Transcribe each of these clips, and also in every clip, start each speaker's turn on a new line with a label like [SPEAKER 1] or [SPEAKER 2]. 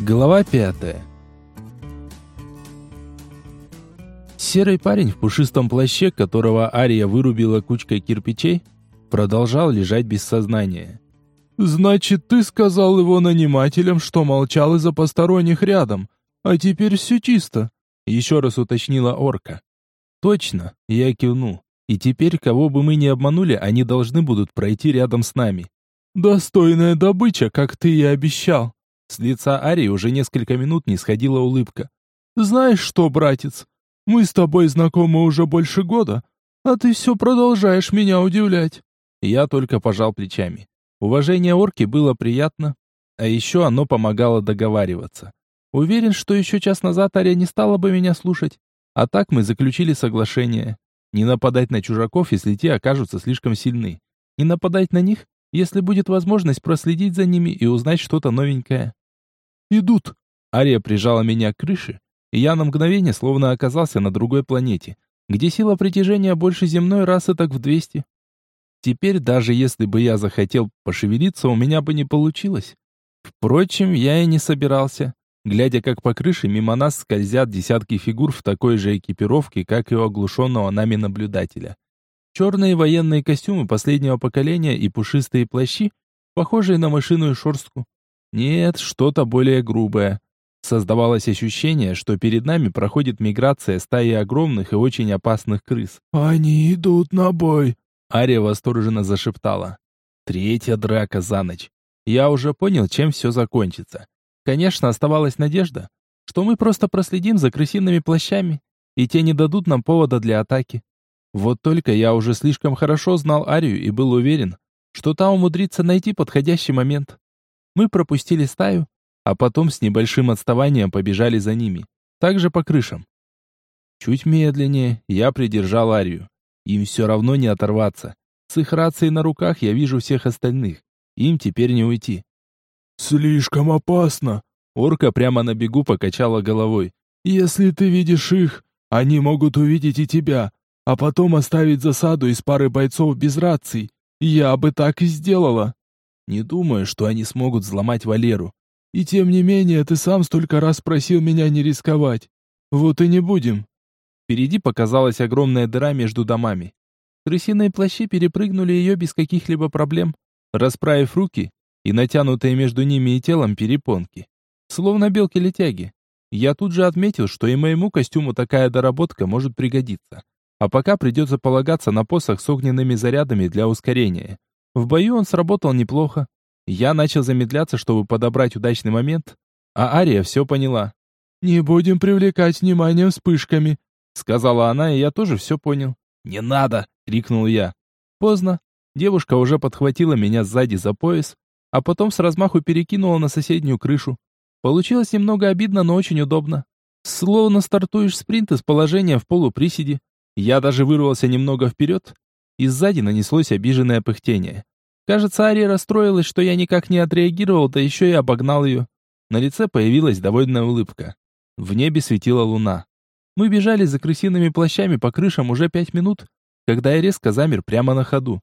[SPEAKER 1] Глава пятая. Серый парень в пушистом плаще, которого Ария вырубила кучкой кирпичей, продолжал лежать без сознания.
[SPEAKER 2] «Значит, ты сказал его нанимателям, что молчал из-за посторонних рядом, а теперь все чисто», — еще раз уточнила орка.
[SPEAKER 1] «Точно», — я кивнул. «И теперь, кого бы мы ни обманули, они должны будут пройти рядом с нами».
[SPEAKER 2] «Достойная добыча, как ты и обещал»,
[SPEAKER 1] с лица Арии уже несколько минут не сходила улыбка.
[SPEAKER 2] «Знаешь что, братец, мы с тобой знакомы уже больше года, а ты все продолжаешь меня удивлять».
[SPEAKER 1] Я только пожал плечами. Уважение орки было приятно, а еще оно помогало договариваться. Уверен, что еще час назад Ария не стала бы меня слушать. А так мы заключили соглашение. Не нападать на чужаков, если те окажутся слишком сильны. Не нападать на них, если будет возможность проследить за ними и узнать что-то новенькое.
[SPEAKER 2] «Идут!»
[SPEAKER 1] Ария прижала меня к крыше, и я на мгновение словно оказался на другой планете, где сила притяжения больше земной расы так в двести. Теперь даже если бы я захотел пошевелиться, у меня бы не получилось. Впрочем, я и не собирался, глядя как по крыше мимо нас скользят десятки фигур в такой же экипировке, как и у оглушенного нами наблюдателя. Черные военные костюмы последнего поколения и пушистые плащи, похожие на мышиную шорстку. Нет, что-то более грубое. Создавалось ощущение, что перед нами проходит миграция стаи огромных и очень опасных крыс.
[SPEAKER 2] «Они идут на бой!»
[SPEAKER 1] Ария восторженно зашептала. Третья драка за ночь. Я уже понял, чем все закончится. Конечно, оставалась надежда, что мы просто проследим за крысиными плащами, и те не дадут нам повода для атаки. Вот только я уже слишком хорошо знал Арию и был уверен, что та умудрится найти подходящий момент. Мы пропустили стаю, а потом с небольшим отставанием побежали за ними, также по крышам. Чуть медленнее я придержал Арию. Им все равно не оторваться. С их рацией на руках я вижу всех остальных. Им теперь не уйти.
[SPEAKER 2] «Слишком опасно!»
[SPEAKER 1] Орка прямо на бегу покачала головой.
[SPEAKER 2] «Если ты видишь их, они могут увидеть и тебя, а потом оставить засаду из пары бойцов без раций. Я бы так и сделала».
[SPEAKER 1] Не думаю, что они смогут взломать Валеру.
[SPEAKER 2] И тем не менее, ты сам столько раз просил меня не рисковать. Вот и не будем.
[SPEAKER 1] Впереди показалась огромная дыра между домами. Крысиные плащи перепрыгнули ее без каких-либо проблем, расправив руки и натянутые между ними и телом перепонки. Словно белки-летяги. Я тут же отметил, что и моему костюму такая доработка может пригодиться. А пока придется полагаться на посох с огненными зарядами для ускорения. В бою он сработал неплохо. Я начал замедляться, чтобы подобрать удачный момент, а Ария все поняла.
[SPEAKER 2] «Не будем привлекать внимание вспышками», —
[SPEAKER 1] сказала она, и я тоже все понял.
[SPEAKER 2] «Не надо!»
[SPEAKER 1] — крикнул я. Поздно. Девушка уже подхватила меня сзади за пояс, а потом с размаху перекинула на соседнюю крышу. Получилось немного обидно, но очень удобно. Словно стартуешь спринт из положения в полуприседе. Я даже вырвался немного вперед, и сзади нанеслось обиженное пыхтение. Кажется, Ария расстроилась, что я никак не отреагировал, да еще и обогнал ее. На лице появилась довольная улыбка. В небе светила луна. Мы бежали за крысиными плащами по крышам уже пять минут, когда я резко замер прямо на ходу.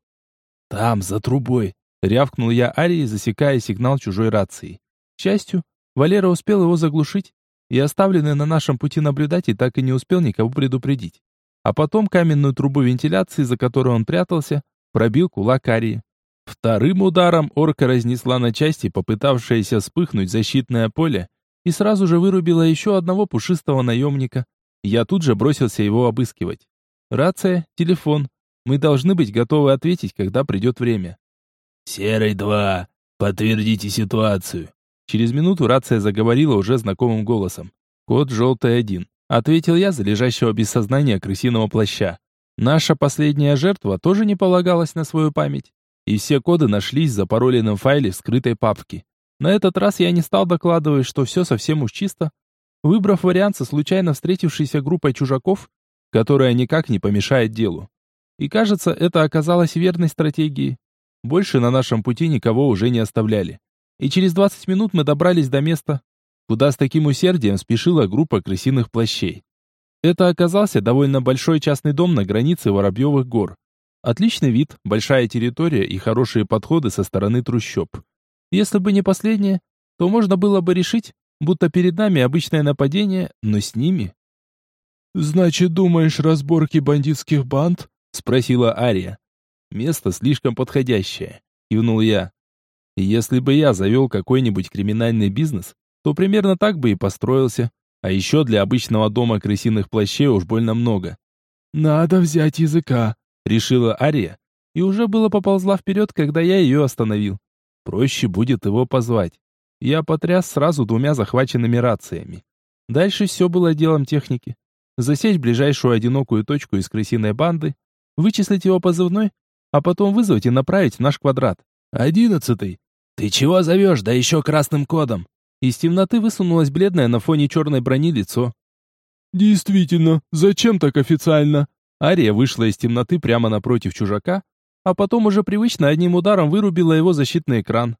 [SPEAKER 1] «Там, за трубой!» — рявкнул я Арии, засекая сигнал чужой рации. К счастью, Валера успел его заглушить, и оставленный на нашем пути наблюдатель так и не успел никого предупредить а потом каменную трубу вентиляции, за которой он прятался, пробил кулак Арии. Вторым ударом орка разнесла на части попытавшееся вспыхнуть защитное поле и сразу же вырубила еще одного пушистого наемника. Я тут же бросился его обыскивать. Рация, телефон. Мы должны быть готовы ответить, когда придет время.
[SPEAKER 2] «Серый-2, подтвердите ситуацию».
[SPEAKER 1] Через минуту рация заговорила уже знакомым голосом. Код «Желтый-1». Ответил я за лежащего без сознания крысиного плаща. Наша последняя жертва тоже не полагалась на свою память. И все коды нашлись в запароленном файле в скрытой папке. На этот раз я не стал докладывать, что все совсем уж чисто, выбрав вариант со случайно встретившейся группой чужаков, которая никак не помешает делу. И кажется, это оказалось верной стратегией. Больше на нашем пути никого уже не оставляли. И через 20 минут мы добрались до места, куда с таким усердием спешила группа крысиных плащей. Это оказался довольно большой частный дом на границе Воробьевых гор. Отличный вид, большая территория и хорошие подходы со стороны трущоб. Если бы не последнее, то можно было бы решить, будто перед нами обычное нападение, но с ними.
[SPEAKER 2] «Значит, думаешь, разборки бандитских банд?»
[SPEAKER 1] — спросила Ария. «Место слишком подходящее», — кивнул я. «Если бы я завел какой-нибудь криминальный бизнес, то примерно так бы и построился. А еще для обычного дома крысиных плащей уж больно много».
[SPEAKER 2] «Надо взять языка», —
[SPEAKER 1] решила Ария, и уже было поползла вперед, когда я ее остановил. Проще будет его позвать. Я потряс сразу двумя захваченными рациями. Дальше все было делом техники засечь ближайшую одинокую точку из крысиной банды, вычислить его позывной, а потом вызвать и направить наш квадрат. «Одиннадцатый! Ты чего зовешь, да еще красным кодом?» Из темноты высунулось бледное на фоне черной брони лицо.
[SPEAKER 2] «Действительно, зачем так официально?»
[SPEAKER 1] Ария вышла из темноты прямо напротив чужака, а потом уже привычно одним ударом вырубила его защитный экран.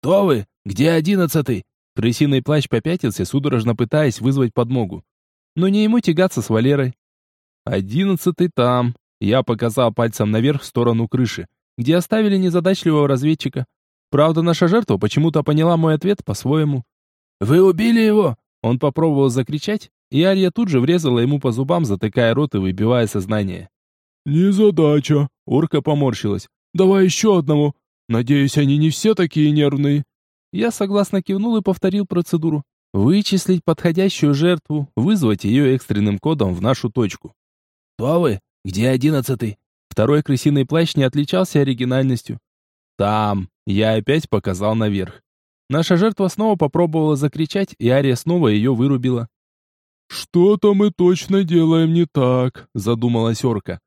[SPEAKER 1] «Кто вы? Где одиннадцатый?» Крысиный плащ попятился, судорожно пытаясь вызвать подмогу но не ему тягаться с Валерой. Одиннадцатый там. Я показал пальцем наверх в сторону крыши, где оставили незадачливого разведчика. Правда, наша жертва почему-то поняла мой ответ по-своему. «Вы убили его!» Он попробовал закричать, и Ария тут же врезала ему по зубам, затыкая рот и выбивая сознание.
[SPEAKER 2] «Незадача!» Урка поморщилась. «Давай еще одного! Надеюсь, они не все такие нервные!»
[SPEAKER 1] Я согласно кивнул и повторил процедуру. Вычислить подходящую жертву, вызвать ее экстренным кодом в нашу точку. «Кто вы? Где одиннадцатый?» Второй крысиный плащ не отличался оригинальностью. «Там!» Я опять показал наверх. Наша жертва снова попробовала закричать, и Ария снова ее вырубила.
[SPEAKER 2] «Что-то мы точно делаем не так», — задумалась орка.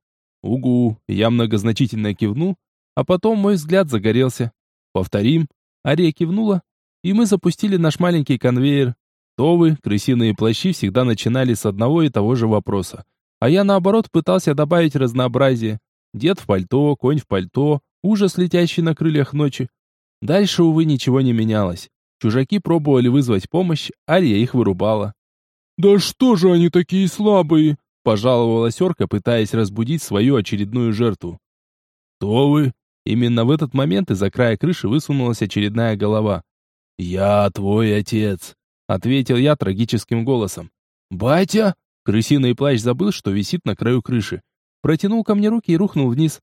[SPEAKER 1] «Угу!» Я многозначительно кивнул, а потом мой взгляд загорелся. «Повторим?» Ария кивнула, и мы запустили наш маленький конвейер. Товы, крысиные плащи всегда начинали с одного и того же вопроса. А я, наоборот, пытался добавить разнообразие. Дед в пальто, конь в пальто, ужас, летящий на крыльях ночи. Дальше, увы, ничего не менялось. Чужаки пробовали вызвать помощь, Ария их вырубала.
[SPEAKER 2] «Да что же они такие слабые?»
[SPEAKER 1] – пожаловалась орка, пытаясь разбудить свою очередную жертву. «Кто вы?» Именно в этот момент из-за края крыши высунулась очередная голова. «Я твой отец», ответил я трагическим голосом. «Батя!» Крысиный плащ забыл, что висит на краю крыши. Протянул ко мне руки и рухнул вниз.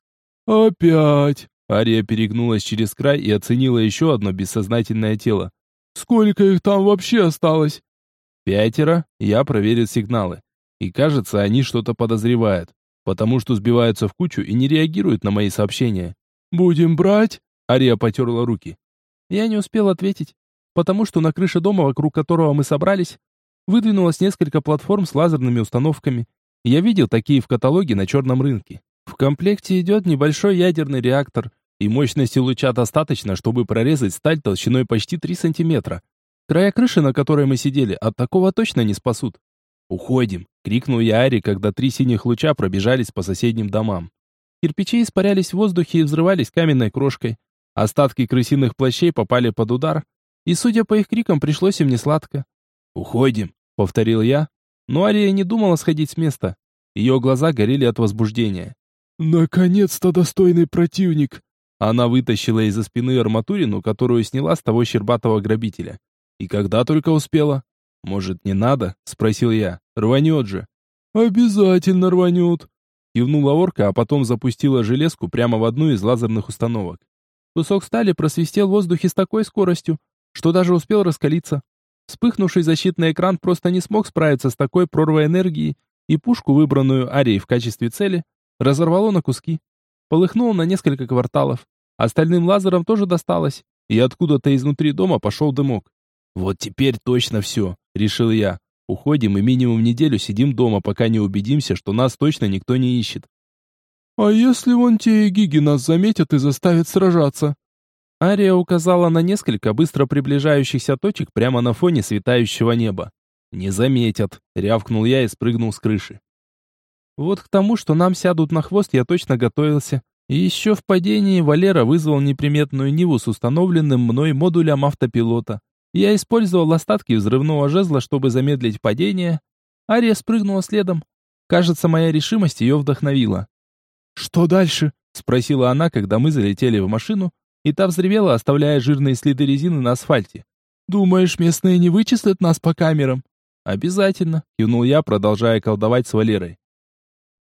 [SPEAKER 2] «Опять!»
[SPEAKER 1] Ария перегнулась через край и оценила еще одно бессознательное тело.
[SPEAKER 2] «Сколько их там вообще осталось?»
[SPEAKER 1] «Пятеро. Я проверил сигналы. И кажется, они что-то подозревают, потому что сбиваются в кучу и не реагируют на мои сообщения».
[SPEAKER 2] «Будем брать?»
[SPEAKER 1] Ария потерла руки. Я не успел ответить потому что на крыше дома, вокруг которого мы собрались, выдвинулось несколько платформ с лазерными установками. Я видел такие в каталоге на черном рынке. В комплекте идет небольшой ядерный реактор, и мощности луча достаточно, чтобы прорезать сталь толщиной почти 3 сантиметра. Края крыши, на которой мы сидели, от такого точно не спасут. «Уходим!» — крикнул я Ари, когда три синих луча пробежались по соседним домам. Кирпичи испарялись в воздухе и взрывались каменной крошкой. Остатки крысиных плащей попали под удар, и, судя по их крикам, пришлось им несладко. «Уходим», — повторил я, но Ария не думала сходить с места. Ее глаза горели от возбуждения.
[SPEAKER 2] «Наконец-то достойный противник!»
[SPEAKER 1] Она вытащила из-за спины арматурину, которую сняла с того щербатого грабителя. «И когда только успела?» «Может, не надо?» — спросил я. «Рванет же».
[SPEAKER 2] «Обязательно рванет!»
[SPEAKER 1] Кивнула орка, а потом запустила железку прямо в одну из лазерных установок. Кусок стали просвистел в воздухе с такой скоростью, что даже успел раскалиться. Вспыхнувший защитный экран просто не смог справиться с такой прорвой энергии, и пушку, выбранную Арией в качестве цели, разорвало на куски. Полыхнуло на несколько кварталов. Остальным лазерам тоже досталось, и откуда-то изнутри дома пошел дымок. «Вот теперь точно все», — решил я. «Уходим и минимум неделю сидим дома, пока не убедимся, что нас точно никто не ищет».
[SPEAKER 2] «А если вон те гиги нас заметят и заставят сражаться?»
[SPEAKER 1] Ария указала на несколько быстро приближающихся точек прямо на фоне светающего неба. «Не заметят», — рявкнул я и спрыгнул с крыши. Вот к тому, что нам сядут на хвост, я точно готовился. И еще в падении Валера вызвал неприметную Ниву с установленным мной модулем автопилота. Я использовал остатки взрывного жезла, чтобы замедлить падение. Ария спрыгнула следом. Кажется, моя решимость ее вдохновила.
[SPEAKER 2] «Что дальше?»
[SPEAKER 1] — спросила она, когда мы залетели в машину, и та взревела, оставляя жирные следы резины на асфальте.
[SPEAKER 2] Думаешь, местные не вычислят нас по камерам?
[SPEAKER 1] Обязательно, кивнул я, продолжая колдовать с Валерой.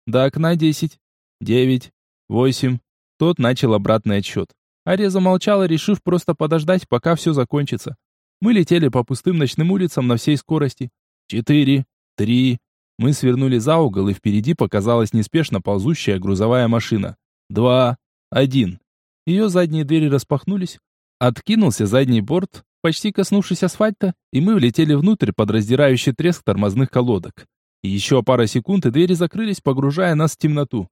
[SPEAKER 1] До окна десять, девять, восемь. Тот начал обратный отсчет. Ария замолчала, решив просто подождать, пока все закончится. Мы летели по пустым ночным улицам на всей скорости. Четыре, три. Мы свернули за угол, и впереди показалась неспешно ползущая грузовая машина. Два, один. Ее задние двери распахнулись. Откинулся задний борт, почти коснувшись асфальта, и мы влетели внутрь под раздирающий треск тормозных колодок. Еще пара секунд, и двери закрылись, погружая нас в темноту.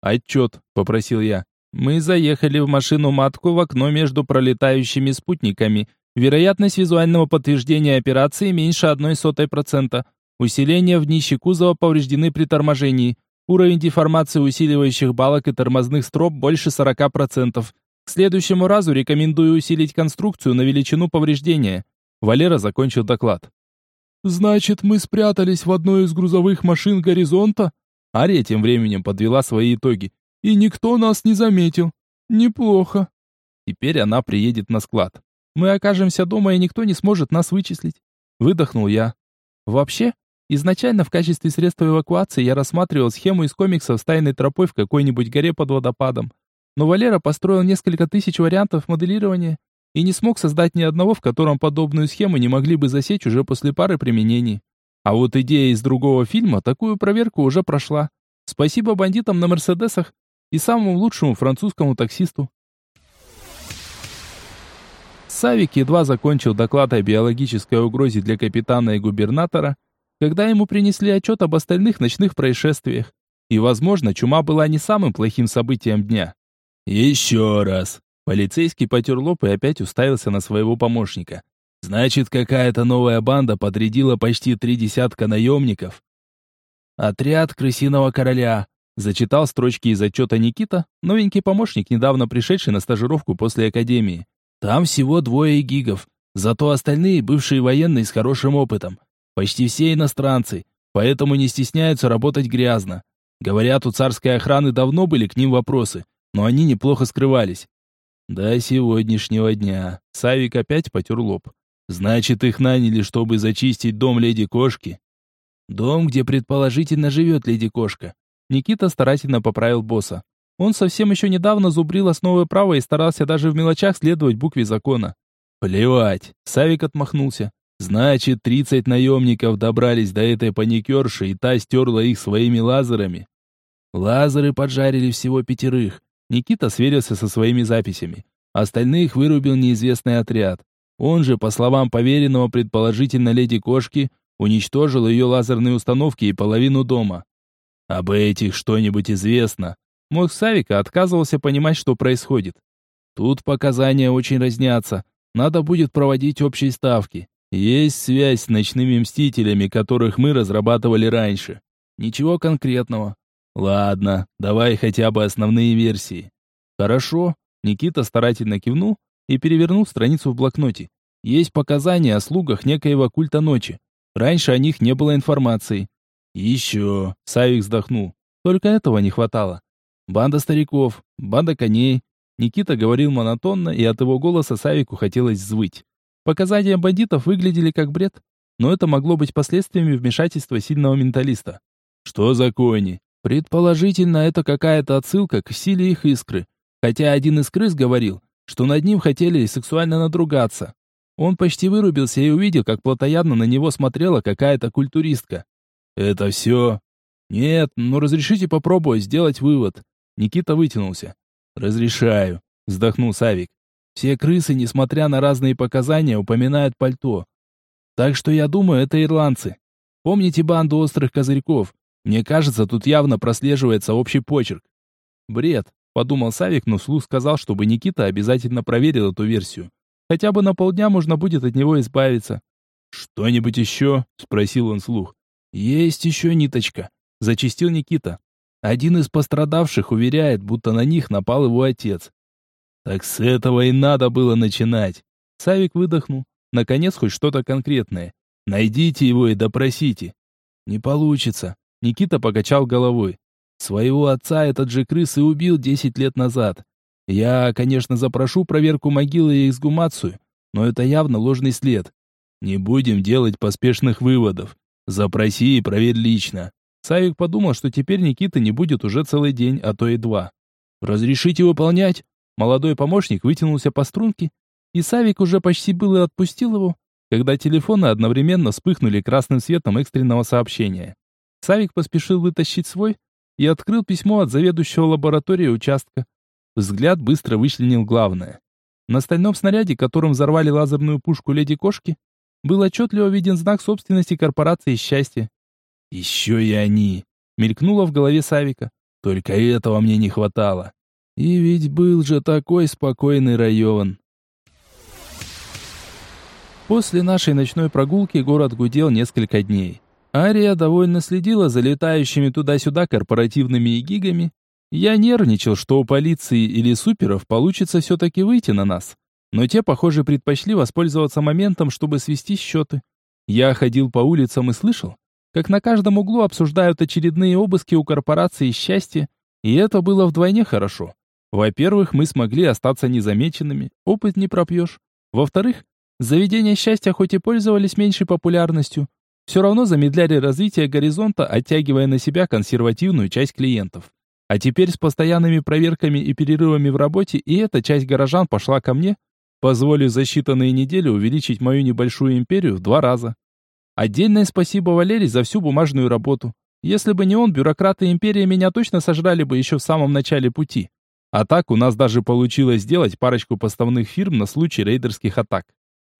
[SPEAKER 1] «Отчет», — попросил я. «Мы заехали в машину-матку в окно между пролетающими спутниками. Вероятность визуального подтверждения операции меньше одной сотой процента. Усиления в днище кузова повреждены при торможении. Уровень деформации усиливающих балок и тормозных строп больше 40%. К следующему разу рекомендую усилить конструкцию на величину повреждения. Валера закончил доклад.
[SPEAKER 2] Значит, мы спрятались в одной из грузовых машин горизонта?
[SPEAKER 1] Ария тем временем подвела свои итоги.
[SPEAKER 2] И никто нас не заметил. Неплохо.
[SPEAKER 1] Теперь она приедет на склад. Мы окажемся дома, и никто не сможет нас вычислить. Выдохнул я. Вообще, изначально в качестве средства эвакуации я рассматривал схему из комиксов с тайной тропой в какой-нибудь горе под водопадом. Но Валера построил несколько тысяч вариантов моделирования и не смог создать ни одного, в котором подобную схему не могли бы засечь уже после пары применений. А вот идея из другого фильма такую проверку уже прошла. Спасибо бандитам на Мерседесах и самому лучшему французскому таксисту. Савик едва закончил доклад о биологической угрозе для капитана и губернатора, когда ему принесли отчет об остальных ночных происшествиях. И, возможно, чума была не самым плохим событием дня.
[SPEAKER 3] «Еще раз!»
[SPEAKER 1] Полицейский потер лоб и опять уставился на своего помощника.
[SPEAKER 3] «Значит, какая-то новая банда подрядила почти три десятка наемников?»
[SPEAKER 1] «Отряд крысиного короля», — зачитал строчки из отчета Никита, новенький помощник, недавно пришедший на стажировку после академии. «Там всего двое гигов, зато остальные бывшие военные с хорошим опытом. Почти все иностранцы, поэтому не стесняются работать грязно. Говорят, у царской охраны давно были к ним вопросы, но они неплохо скрывались. До сегодняшнего дня. Савик опять потер лоб. Значит, их наняли, чтобы зачистить дом леди-кошки? Дом, где предположительно живет леди-кошка. Никита старательно поправил босса. Он совсем еще недавно зубрил основы права и старался даже в мелочах следовать букве закона. Плевать. Савик отмахнулся. Значит, тридцать наемников добрались до этой паникерши, и та стерла их своими лазерами. Лазеры поджарили всего пятерых, Никита сверился со своими записями. Остальных вырубил неизвестный отряд. Он же, по словам поверенного предположительно леди Кошки, уничтожил ее лазерные установки и половину дома. Об этих что-нибудь известно. Мозг Савика отказывался понимать, что происходит. Тут показания очень разнятся. Надо будет проводить общие ставки. Есть связь с ночными мстителями, которых мы разрабатывали раньше. Ничего конкретного. Ладно, давай хотя бы основные версии. Хорошо. Никита старательно кивнул и перевернул страницу в блокноте. Есть показания о слугах некоего культа ночи. Раньше о них не было информации. Еще. Савик вздохнул. Только этого не хватало. Банда стариков, банда коней. Никита говорил монотонно, и от его голоса Савику хотелось взвыть. Показания бандитов выглядели как бред, но это могло быть последствиями вмешательства сильного менталиста. Что за кони? Предположительно, это какая-то отсылка к силе их искры. Хотя один из крыс говорил, что над ним хотели сексуально надругаться. Он почти вырубился и увидел, как плотоядно на него смотрела какая-то культуристка. «Это все?» «Нет, но разрешите попробовать сделать вывод». Никита вытянулся. «Разрешаю», — вздохнул Савик. «Все крысы, несмотря на разные показания, упоминают пальто. Так что я думаю, это ирландцы. Помните банду острых козырьков? Мне кажется, тут явно прослеживается общий почерк. Бред, подумал Савик, но вслух сказал, чтобы Никита обязательно проверил эту версию. Хотя бы на полдня можно будет от него избавиться. Что-нибудь еще? спросил он вслух. Есть еще ниточка, зачистил Никита. Один из пострадавших уверяет, будто на них напал его отец. Так с этого и надо было начинать. Савик выдохнул. Наконец хоть что-то конкретное. Найдите его и допросите. Не получится. Никита покачал головой. Своего отца этот же крыс и убил 10 лет назад. Я, конечно, запрошу проверку могилы и эксгумацию,
[SPEAKER 3] но это явно ложный след. Не будем делать поспешных выводов. Запроси и проверь лично.
[SPEAKER 1] Савик подумал, что теперь Никита не будет уже целый день, а то и два.
[SPEAKER 3] «Разрешите выполнять?»
[SPEAKER 1] Молодой помощник вытянулся по струнке, и Савик уже почти был и отпустил его, когда телефоны одновременно вспыхнули красным светом экстренного сообщения. Савик поспешил вытащить свой и открыл письмо от заведующего лаборатории участка. Взгляд быстро вычленил главное. На стальном снаряде, которым взорвали лазерную пушку леди-кошки, был отчетливо виден знак собственности корпорации «Счастье».
[SPEAKER 3] «Еще и они!» — мелькнуло в голове Савика. «Только этого мне не хватало. И ведь был же такой спокойный район».
[SPEAKER 1] После нашей ночной прогулки город гудел несколько дней. Ария довольно следила за летающими туда-сюда корпоративными гигами. Я нервничал, что у полиции или суперов получится все-таки выйти на нас. Но те, похоже, предпочли воспользоваться моментом, чтобы свести счеты. Я ходил по улицам и слышал, как на каждом углу обсуждают очередные обыски у корпорации счастья, и это было вдвойне хорошо. Во-первых, мы смогли остаться незамеченными, опыт не пропьешь. Во-вторых, заведения счастья хоть и пользовались меньшей популярностью, все равно замедляли развитие горизонта, оттягивая на себя консервативную часть клиентов. А теперь с постоянными проверками и перерывами в работе и эта часть горожан пошла ко мне, позволив за считанные недели увеличить мою небольшую империю в два раза. Отдельное спасибо Валерий за всю бумажную работу. Если бы не он, бюрократы империи меня точно сожрали бы еще в самом начале пути. А так у нас даже получилось сделать парочку поставных фирм на случай рейдерских атак.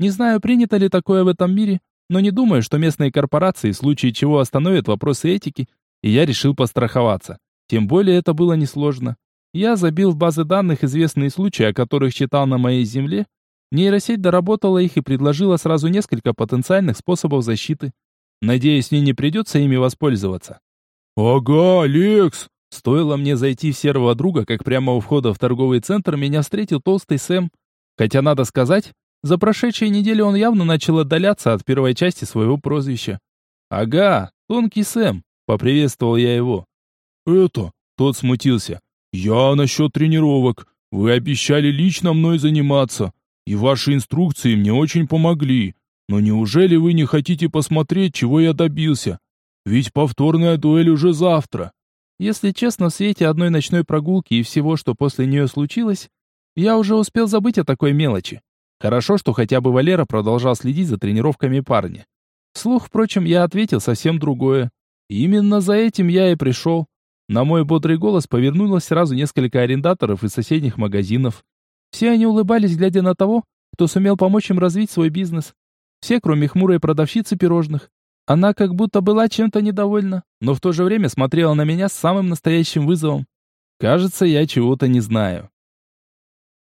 [SPEAKER 1] Не знаю, принято ли такое в этом мире, но не думаю, что местные корпорации в случае чего остановят вопросы этики, и я решил постраховаться. Тем более это было несложно. Я забил в базы данных известные случаи, о которых читал на моей земле. Нейросеть доработала их и предложила сразу несколько потенциальных способов защиты. Надеюсь, мне не придется ими воспользоваться.
[SPEAKER 2] «Ага, Алекс!»
[SPEAKER 1] Стоило мне зайти в серого друга, как прямо у входа в торговый центр меня встретил толстый Сэм. Хотя, надо сказать, за прошедшие недели он явно начал отдаляться от первой части своего прозвища. «Ага, тонкий Сэм», — поприветствовал я его.
[SPEAKER 2] «Это...» — тот смутился. «Я насчет тренировок. Вы обещали лично мной заниматься, и ваши инструкции мне очень помогли. Но неужели вы не хотите посмотреть, чего я добился? Ведь повторная дуэль уже завтра».
[SPEAKER 1] Если честно, в свете одной ночной прогулки и всего, что после нее случилось, я уже успел забыть о такой мелочи. Хорошо, что хотя бы Валера продолжал следить за тренировками парня. Вслух, впрочем, я ответил совсем другое. Именно за этим я и пришел. На мой бодрый голос повернулось сразу несколько арендаторов из соседних магазинов. Все они улыбались, глядя на того, кто сумел помочь им развить свой бизнес. Все, кроме хмурой продавщицы пирожных. Она как будто была чем-то недовольна, но в то же время смотрела на меня с самым настоящим вызовом. Кажется, я чего-то не знаю.